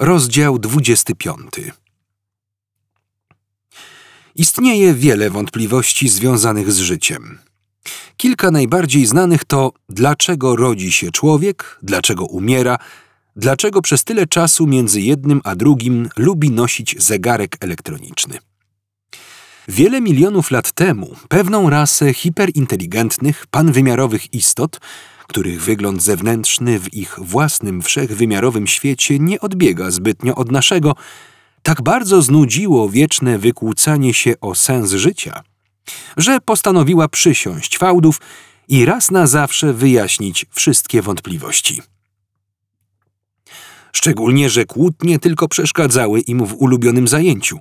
Rozdział 25. Istnieje wiele wątpliwości związanych z życiem. Kilka najbardziej znanych to dlaczego rodzi się człowiek, dlaczego umiera, dlaczego przez tyle czasu między jednym a drugim lubi nosić zegarek elektroniczny. Wiele milionów lat temu pewną rasę hiperinteligentnych, panwymiarowych istot, których wygląd zewnętrzny w ich własnym wszechwymiarowym świecie nie odbiega zbytnio od naszego, tak bardzo znudziło wieczne wykłócanie się o sens życia, że postanowiła przysiąść fałdów i raz na zawsze wyjaśnić wszystkie wątpliwości. Szczególnie, że kłótnie tylko przeszkadzały im w ulubionym zajęciu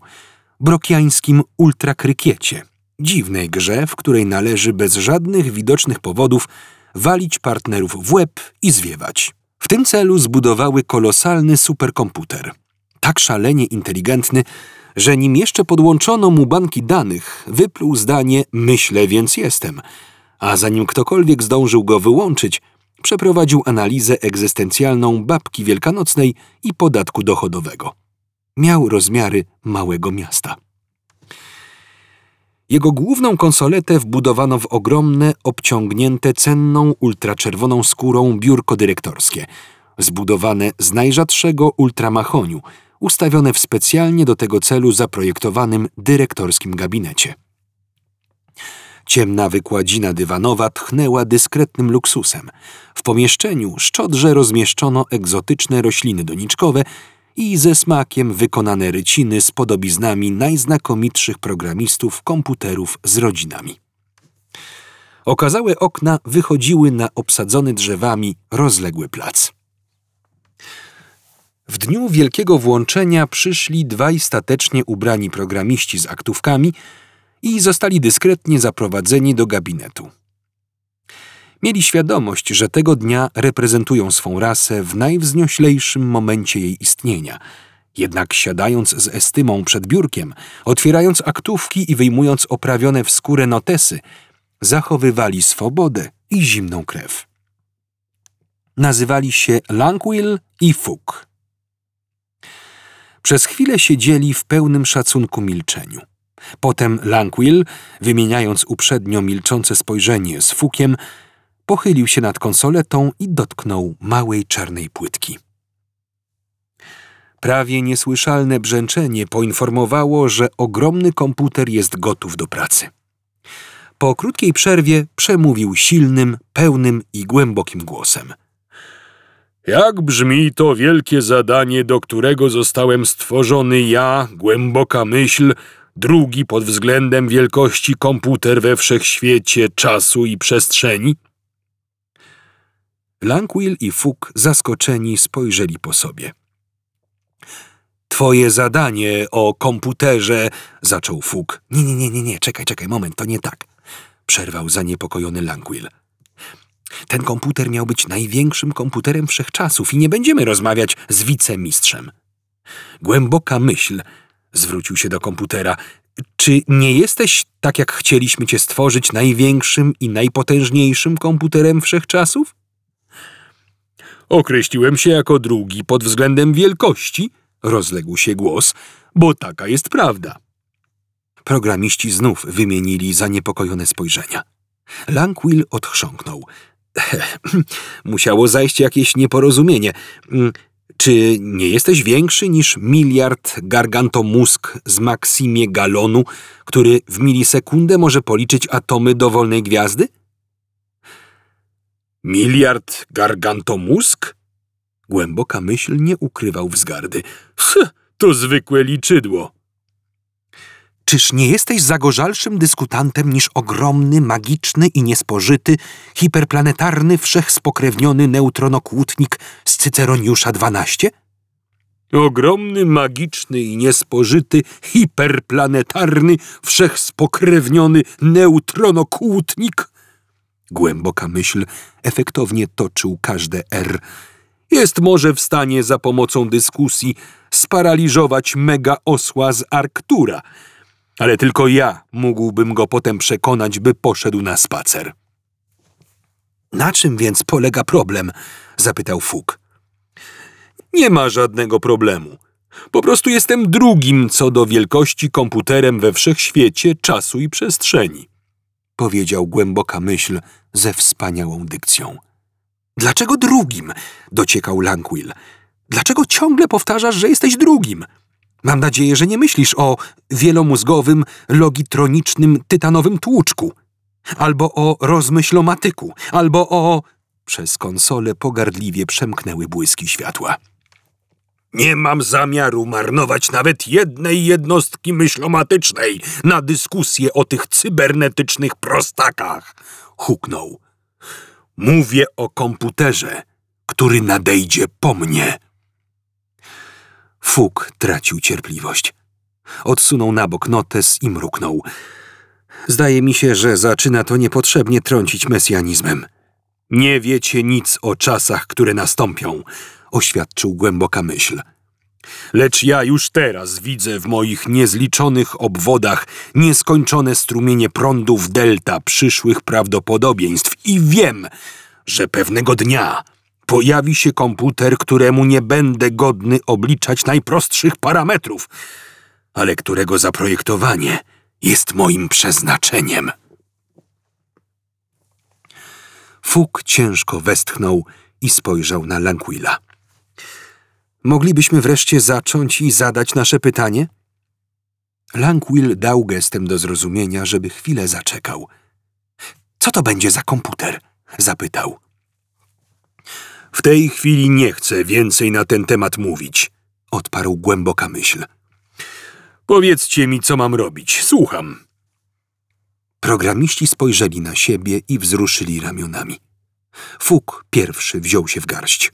brokiańskim ultrakrykiecie, dziwnej grze, w której należy bez żadnych widocznych powodów walić partnerów w łeb i zwiewać. W tym celu zbudowały kolosalny superkomputer, tak szalenie inteligentny, że nim jeszcze podłączono mu banki danych, wypluł zdanie myślę więc jestem, a zanim ktokolwiek zdążył go wyłączyć, przeprowadził analizę egzystencjalną babki wielkanocnej i podatku dochodowego. Miał rozmiary małego miasta. Jego główną konsoletę wbudowano w ogromne, obciągnięte cenną ultraczerwoną skórą biurko dyrektorskie, zbudowane z najrzadszego ultramachoniu, ustawione w specjalnie do tego celu zaprojektowanym dyrektorskim gabinecie. Ciemna wykładzina dywanowa tchnęła dyskretnym luksusem. W pomieszczeniu szczodrze rozmieszczono egzotyczne rośliny doniczkowe i ze smakiem wykonane ryciny z podobiznami najznakomitszych programistów komputerów z rodzinami. Okazałe okna wychodziły na obsadzony drzewami rozległy plac. W dniu wielkiego włączenia przyszli dwaj statecznie ubrani programiści z aktówkami i zostali dyskretnie zaprowadzeni do gabinetu. Mieli świadomość, że tego dnia reprezentują swą rasę w najwznioślejszym momencie jej istnienia. Jednak siadając z estymą przed biurkiem, otwierając aktówki i wyjmując oprawione w skórę notesy, zachowywali swobodę i zimną krew. Nazywali się Langwill i Fuk. Przez chwilę siedzieli w pełnym szacunku milczeniu. Potem Langwill, wymieniając uprzednio milczące spojrzenie z Fukiem, pochylił się nad konsoletą i dotknął małej czarnej płytki. Prawie niesłyszalne brzęczenie poinformowało, że ogromny komputer jest gotów do pracy. Po krótkiej przerwie przemówił silnym, pełnym i głębokim głosem. Jak brzmi to wielkie zadanie, do którego zostałem stworzony ja, głęboka myśl, drugi pod względem wielkości komputer we wszechświecie czasu i przestrzeni? Langwill i Fuk zaskoczeni spojrzeli po sobie. Twoje zadanie o komputerze, zaczął Fuk. Nie, nie, nie, nie, nie, czekaj, czekaj, moment, to nie tak. Przerwał zaniepokojony Langwill. Ten komputer miał być największym komputerem wszechczasów i nie będziemy rozmawiać z wicemistrzem. Głęboka myśl, zwrócił się do komputera. Czy nie jesteś, tak jak chcieliśmy cię stworzyć, największym i najpotężniejszym komputerem wszechczasów? Określiłem się jako drugi pod względem wielkości, rozległ się głos, bo taka jest prawda. Programiści znów wymienili zaniepokojone spojrzenia. Langwill odchrząknął. Musiało zajść jakieś nieporozumienie. Mm, czy nie jesteś większy niż miliard gargantomózg z Maksimie Galonu, który w milisekundę może policzyć atomy dowolnej gwiazdy? Miliard gargantomózg? Głęboka myśl nie ukrywał wzgardy. To zwykłe liczydło. Czyż nie jesteś zagorzalszym dyskutantem niż ogromny, magiczny i niespożyty, hiperplanetarny, wszechspokrewniony neutronokłótnik z Cyceroniusza XII? Ogromny, magiczny i niespożyty, hiperplanetarny, wszechspokrewniony neutronokłótnik? Głęboka myśl efektownie toczył każde R. Jest może w stanie za pomocą dyskusji sparaliżować mega osła z Arktura, ale tylko ja mógłbym go potem przekonać, by poszedł na spacer. Na czym więc polega problem? zapytał Fuk. Nie ma żadnego problemu. Po prostu jestem drugim co do wielkości komputerem we wszechświecie czasu i przestrzeni. Powiedział głęboka myśl ze wspaniałą dykcją. Dlaczego drugim? dociekał Langwill. Dlaczego ciągle powtarzasz, że jesteś drugim? Mam nadzieję, że nie myślisz o wielomózgowym, logitronicznym, tytanowym tłuczku. Albo o rozmyślomatyku, albo o... Przez konsolę pogardliwie przemknęły błyski światła. Nie mam zamiaru marnować nawet jednej jednostki myślomatycznej na dyskusję o tych cybernetycznych prostakach, huknął. Mówię o komputerze, który nadejdzie po mnie. Fuk tracił cierpliwość. Odsunął na bok notes i mruknął. Zdaje mi się, że zaczyna to niepotrzebnie trącić mesjanizmem. Nie wiecie nic o czasach, które nastąpią, oświadczył głęboka myśl. Lecz ja już teraz widzę w moich niezliczonych obwodach nieskończone strumienie prądów delta przyszłych prawdopodobieństw i wiem, że pewnego dnia pojawi się komputer, któremu nie będę godny obliczać najprostszych parametrów, ale którego zaprojektowanie jest moim przeznaczeniem. Fuk ciężko westchnął i spojrzał na Lanquilla. Moglibyśmy wreszcie zacząć i zadać nasze pytanie? Langwill dał gestem do zrozumienia, żeby chwilę zaczekał. Co to będzie za komputer? zapytał. W tej chwili nie chcę więcej na ten temat mówić, odparł głęboka myśl. Powiedzcie mi, co mam robić. Słucham. Programiści spojrzeli na siebie i wzruszyli ramionami. Fuk pierwszy wziął się w garść.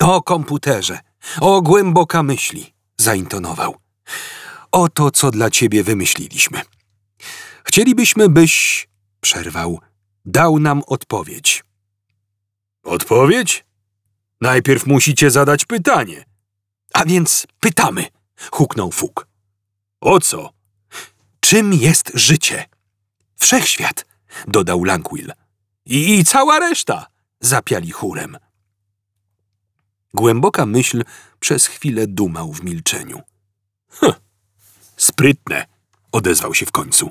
O komputerze, o głęboka myśli, zaintonował. Oto, co dla ciebie wymyśliliśmy. Chcielibyśmy, byś, przerwał, dał nam odpowiedź. Odpowiedź? Najpierw musicie zadać pytanie. A więc pytamy, huknął Fuk. O co? Czym jest życie? Wszechświat, dodał Langwill. I, I cała reszta, zapiali chórem. Głęboka myśl przez chwilę dumał w milczeniu. Hm, sprytne, odezwał się w końcu.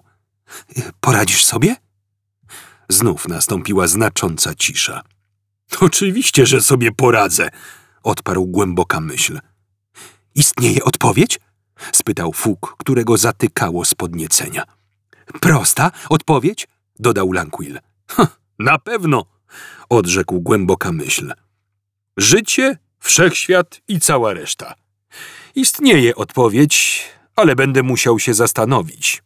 Poradzisz sobie? Znów nastąpiła znacząca cisza. Oczywiście, że sobie poradzę, odparł głęboka myśl. Istnieje odpowiedź? spytał Fuk, którego zatykało z podniecenia. Prosta odpowiedź? dodał Langwill. Na pewno, odrzekł głęboka myśl. Życie wszechświat i cała reszta. Istnieje odpowiedź, ale będę musiał się zastanowić.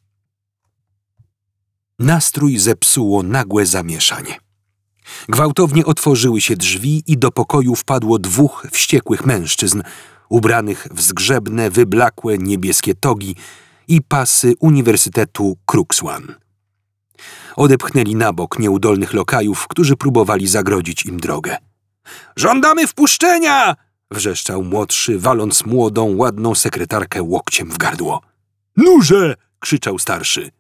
Nastrój zepsuło nagłe zamieszanie. Gwałtownie otworzyły się drzwi i do pokoju wpadło dwóch wściekłych mężczyzn, ubranych w zgrzebne, wyblakłe niebieskie togi i pasy Uniwersytetu Cruxwan. Odepchnęli na bok nieudolnych lokajów, którzy próbowali zagrodzić im drogę. Żądamy wpuszczenia! wrzeszczał młodszy, waląc młodą, ładną sekretarkę łokciem w gardło. Nurze! krzyczał starszy.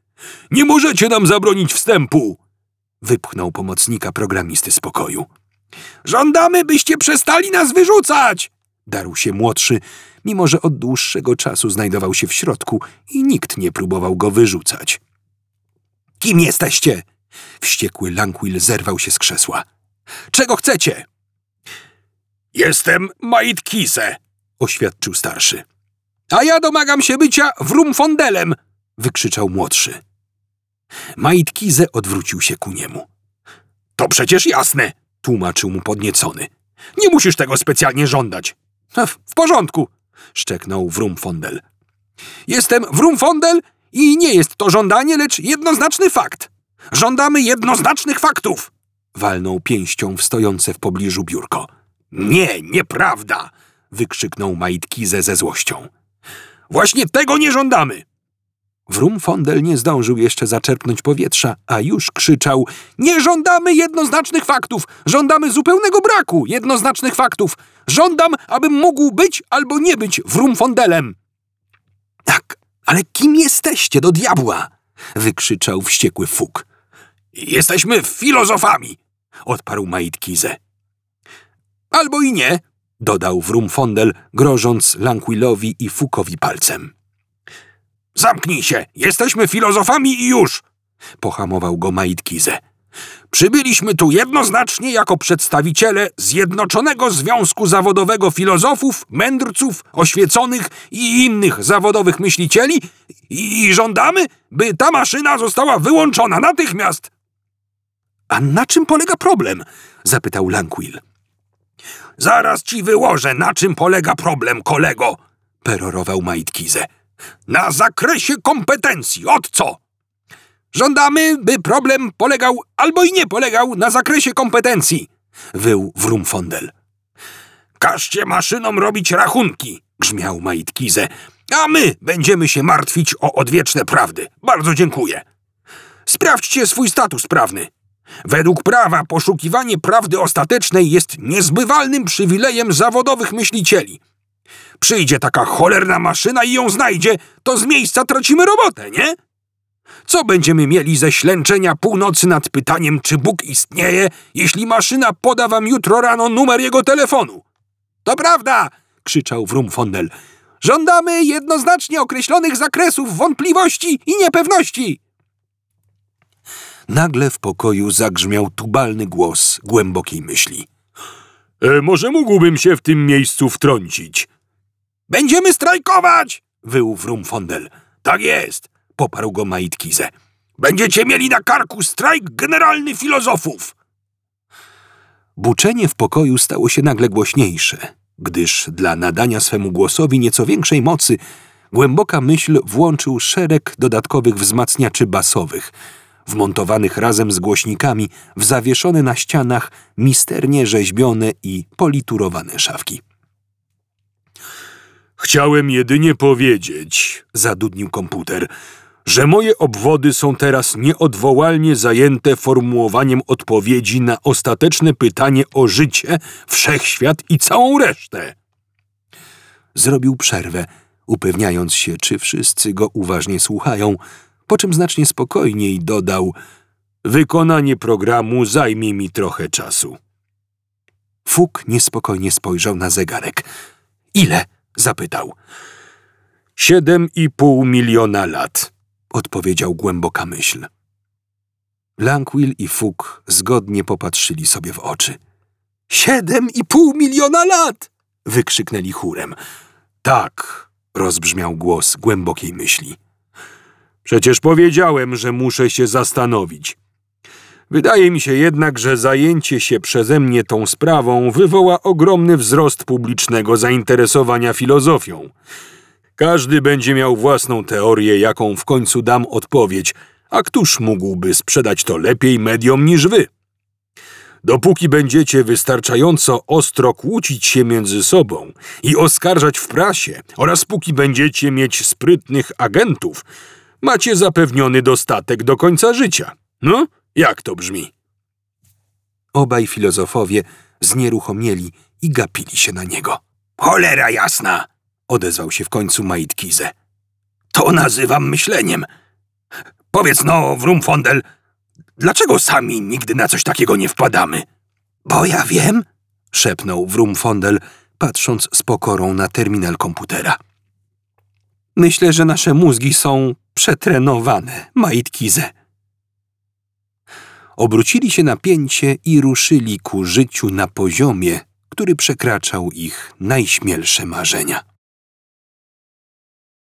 Nie możecie nam zabronić wstępu! Wypchnął pomocnika programisty z pokoju. Żądamy, byście przestali nas wyrzucać! Darł się młodszy, mimo że od dłuższego czasu znajdował się w środku i nikt nie próbował go wyrzucać. Kim jesteście? Wściekły Langwill zerwał się z krzesła. Czego chcecie? Jestem Kise, oświadczył starszy. A ja domagam się bycia Wrumfondelem, wykrzyczał młodszy. Kise odwrócił się ku niemu. To przecież jasne, tłumaczył mu podniecony. Nie musisz tego specjalnie żądać. W porządku, szczeknął Wrumfondel. Jestem Wrumfondel i nie jest to żądanie, lecz jednoznaczny fakt. Żądamy jednoznacznych faktów! Walnął pięścią w stojące w pobliżu biurko. Nie, nieprawda! wykrzyknął Majtkize ze złością. Właśnie tego nie żądamy! Wrumfondel nie zdążył jeszcze zaczerpnąć powietrza, a już krzyczał Nie żądamy jednoznacznych faktów! Żądamy zupełnego braku jednoznacznych faktów! Żądam, abym mógł być albo nie być Wrumfondelem! Tak, ale kim jesteście do diabła? wykrzyczał wściekły Fuk. Jesteśmy filozofami, odparł Maitkize. Albo i nie, dodał Wrumfondel, grożąc Lanquillowi i Fukowi palcem. Zamknij się! Jesteśmy filozofami i już! Pohamował go Maitkize. Przybyliśmy tu jednoznacznie jako przedstawiciele Zjednoczonego Związku Zawodowego Filozofów, Mędrców, Oświeconych i innych zawodowych myślicieli i żądamy, by ta maszyna została wyłączona natychmiast. A na czym polega problem? zapytał Lanquill. Zaraz ci wyłożę, na czym polega problem, kolego, perorował Maitkize. Na zakresie kompetencji, od co? Żądamy, by problem polegał albo i nie polegał na zakresie kompetencji, wył Wrumfondel. Każcie maszynom robić rachunki, grzmiał Maitkize, a my będziemy się martwić o odwieczne prawdy. Bardzo dziękuję. Sprawdźcie swój status prawny. Według prawa poszukiwanie prawdy ostatecznej jest niezbywalnym przywilejem zawodowych myślicieli. Przyjdzie taka cholerna maszyna i ją znajdzie, to z miejsca tracimy robotę, nie? Co będziemy mieli ze ślęczenia północy nad pytaniem, czy Bóg istnieje, jeśli maszyna poda wam jutro rano numer jego telefonu? To prawda, krzyczał Wrumfondel. Żądamy jednoznacznie określonych zakresów wątpliwości i niepewności. Nagle w pokoju zagrzmiał tubalny głos głębokiej myśli. E, może mógłbym się w tym miejscu wtrącić. Będziemy strajkować! wył Wrumfondel. Tak jest, poparł go Maitkize. Będziecie mieli na karku strajk generalny filozofów. Buczenie w pokoju stało się nagle głośniejsze, gdyż dla nadania swemu głosowi nieco większej mocy głęboka myśl włączył szereg dodatkowych wzmacniaczy basowych – wmontowanych razem z głośnikami w zawieszone na ścianach misternie rzeźbione i politurowane szafki. Chciałem jedynie powiedzieć, zadudnił komputer, że moje obwody są teraz nieodwołalnie zajęte formułowaniem odpowiedzi na ostateczne pytanie o życie, wszechświat i całą resztę. Zrobił przerwę, upewniając się, czy wszyscy go uważnie słuchają, po czym znacznie spokojniej dodał: Wykonanie programu zajmie mi trochę czasu. Fuk niespokojnie spojrzał na zegarek. Ile? zapytał. Siedem i pół miliona lat, odpowiedział głęboka myśl. Lanquill i Fuk zgodnie popatrzyli sobie w oczy. Siedem i pół miliona lat! wykrzyknęli chórem. Tak, rozbrzmiał głos głębokiej myśli. Przecież powiedziałem, że muszę się zastanowić. Wydaje mi się jednak, że zajęcie się przeze mnie tą sprawą wywoła ogromny wzrost publicznego zainteresowania filozofią. Każdy będzie miał własną teorię, jaką w końcu dam odpowiedź, a któż mógłby sprzedać to lepiej mediom niż wy? Dopóki będziecie wystarczająco ostro kłócić się między sobą i oskarżać w prasie, oraz póki będziecie mieć sprytnych agentów, macie zapewniony dostatek do końca życia. No, jak to brzmi? Obaj filozofowie znieruchomieli i gapili się na niego. Cholera jasna! odezwał się w końcu Maitkize. To nazywam myśleniem. Powiedz no, Wrumfondel, dlaczego sami nigdy na coś takiego nie wpadamy? Bo ja wiem, szepnął Wrumfondel, patrząc z pokorą na terminal komputera. Myślę, że nasze mózgi są przetrenowane, Maitkize. Obrócili się na pięcie i ruszyli ku życiu na poziomie, który przekraczał ich najśmielsze marzenia.